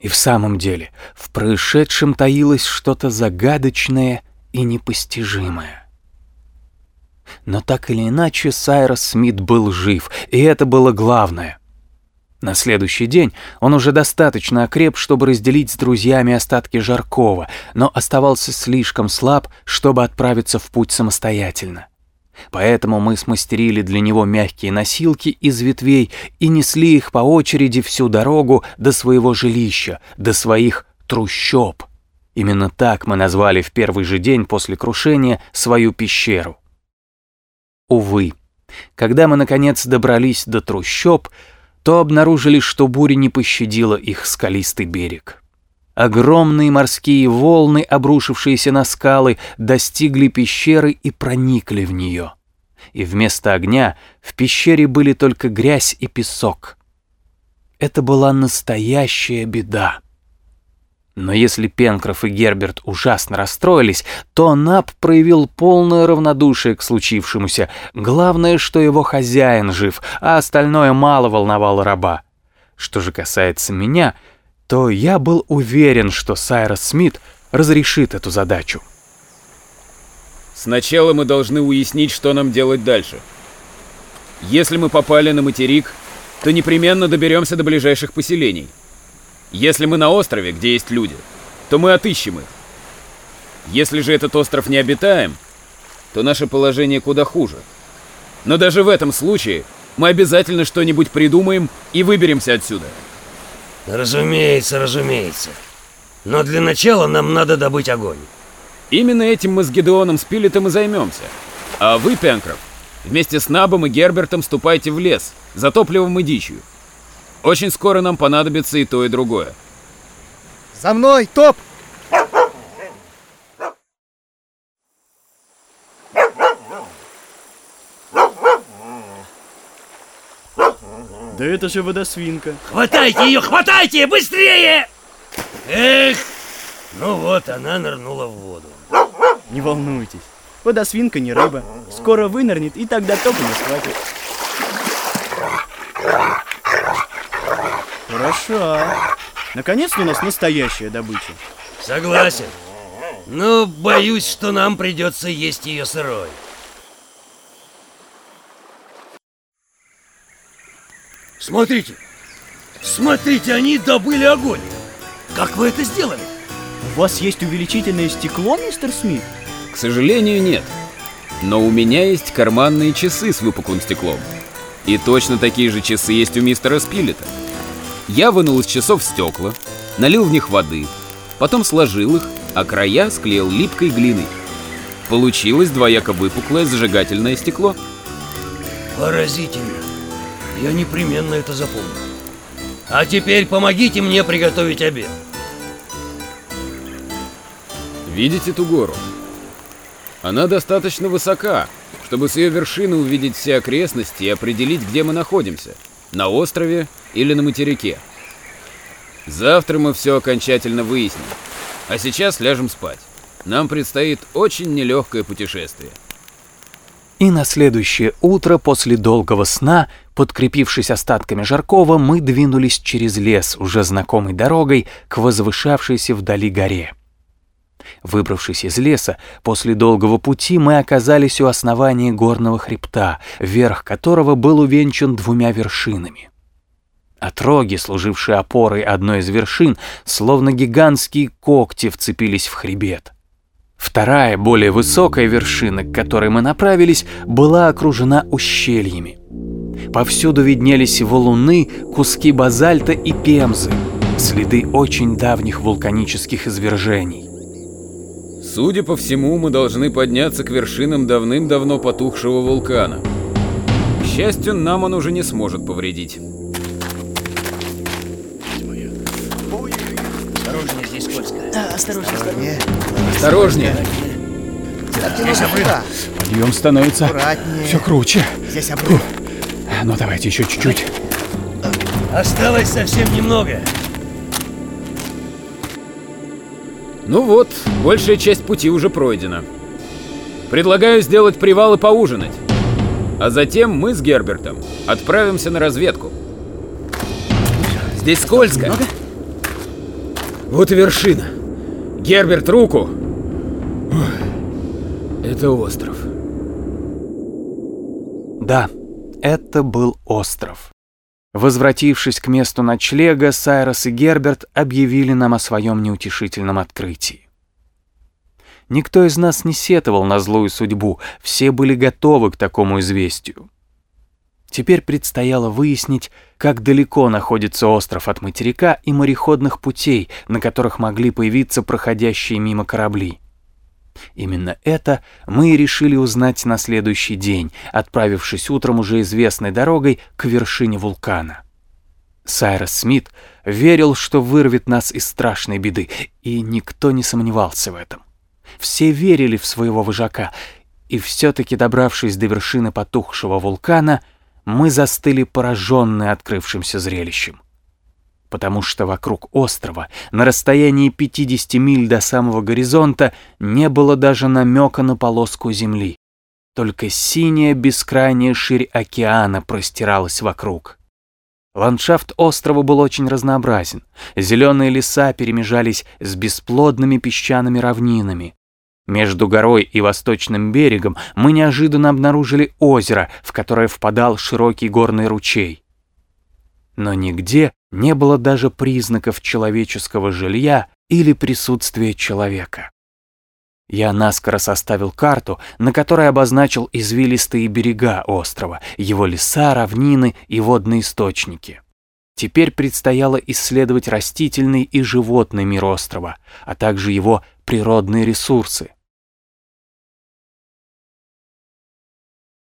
И в самом деле, в происшедшем таилось что-то загадочное и непостижимое. Но так или иначе, Сайрос Смит был жив, и это было главное. На следующий день он уже достаточно окреп, чтобы разделить с друзьями остатки Жаркова, но оставался слишком слаб, чтобы отправиться в путь самостоятельно. Поэтому мы смастерили для него мягкие носилки из ветвей и несли их по очереди всю дорогу до своего жилища, до своих трущоб. Именно так мы назвали в первый же день после крушения свою пещеру. Увы, когда мы наконец добрались до трущоб, то обнаружили, что буря не пощадила их скалистый берег. Огромные морские волны, обрушившиеся на скалы, достигли пещеры и проникли в нее. И вместо огня в пещере были только грязь и песок. Это была настоящая беда. Но если Пенкроф и Герберт ужасно расстроились, то Нап проявил полное равнодушие к случившемуся. Главное, что его хозяин жив, а остальное мало волновало раба. Что же касается меня, то я был уверен, что Сайрос Смит разрешит эту задачу. Сначала мы должны уяснить, что нам делать дальше. Если мы попали на материк, то непременно доберемся до ближайших поселений. Если мы на острове, где есть люди, то мы отыщем их. Если же этот остров не обитаем, то наше положение куда хуже. Но даже в этом случае мы обязательно что-нибудь придумаем и выберемся отсюда. Разумеется, разумеется. Но для начала нам надо добыть огонь. Именно этим мы с Гедеоном Спилетом и займемся. А вы, Пенкроф, вместе с Набом и Гербертом ступайте в лес за топливом и дичью. Очень скоро нам понадобится и то, и другое. За мной, топ! Да это же водосвинка. Хватайте ее, хватайте, быстрее! Эх! Ну вот, она нырнула в воду. Не волнуйтесь. Водосвинка не рыба. Скоро вынырнет, и тогда топлива схватит. Хорошо. Наконец-то у нас настоящая добыча. Согласен. Но боюсь, что нам придется есть ее сырой. Смотрите! Смотрите, они добыли огонь! Как вы это сделали? У вас есть увеличительное стекло, мистер Смит? К сожалению, нет. Но у меня есть карманные часы с выпуклым стеклом. И точно такие же часы есть у мистера Спилета. Я вынул из часов стекла, налил в них воды, потом сложил их, а края склеил липкой глиной. Получилось двояко выпуклое зажигательное стекло. Поразительно. Я непременно это запомню. А теперь помогите мне приготовить обед. Видите ту гору? Она достаточно высока, чтобы с ее вершины увидеть все окрестности и определить, где мы находимся. На острове или на материке. Завтра мы все окончательно выясним. А сейчас ляжем спать. Нам предстоит очень нелегкое путешествие. И на следующее утро после долгого сна, подкрепившись остатками Жаркова, мы двинулись через лес, уже знакомой дорогой, к возвышавшейся вдали горе. Выбравшись из леса, после долгого пути мы оказались у основания горного хребта, верх которого был увенчан двумя вершинами. Отроги, служившие опорой одной из вершин, словно гигантские когти вцепились в хребет. Вторая, более высокая вершина, к которой мы направились, была окружена ущельями. Повсюду виднелись валуны, куски базальта и пемзы, следы очень давних вулканических извержений. Судя по всему, мы должны подняться к вершинам давным-давно потухшего вулкана. К счастью, нам он уже не сможет повредить. Здесь скользко. осторожнее, осторожнее. Осторожнее! Сюда. Подъем становится Аккуратнее. все круче. Здесь обрыв. Ну давайте еще чуть-чуть. Осталось совсем немного. Ну вот, большая часть пути уже пройдена. Предлагаю сделать привал и поужинать. А затем мы с Гербертом отправимся на разведку. Здесь скользко. Вот и вершина. Герберт, руку! Это остров. Да, это был остров. Возвратившись к месту ночлега, Сайрос и Герберт объявили нам о своем неутешительном открытии. Никто из нас не сетовал на злую судьбу, все были готовы к такому известию. Теперь предстояло выяснить, как далеко находится остров от материка и мореходных путей, на которых могли появиться проходящие мимо корабли. Именно это мы и решили узнать на следующий день, отправившись утром уже известной дорогой к вершине вулкана. Сайрос Смит верил, что вырвет нас из страшной беды, и никто не сомневался в этом. Все верили в своего вожака, и все-таки добравшись до вершины потухшего вулкана, мы застыли пораженные открывшимся зрелищем потому что вокруг острова, на расстоянии 50 миль до самого горизонта, не было даже намека на полоску земли. Только синяя бескрайняя ширь океана простиралась вокруг. Ландшафт острова был очень разнообразен. Зеленые леса перемежались с бесплодными песчаными равнинами. Между горой и восточным берегом мы неожиданно обнаружили озеро, в которое впадал широкий горный ручей. Но нигде не было даже признаков человеческого жилья или присутствия человека. Я наскоро составил карту, на которой обозначил извилистые берега острова, его леса, равнины и водные источники. Теперь предстояло исследовать растительный и животный мир острова, а также его природные ресурсы.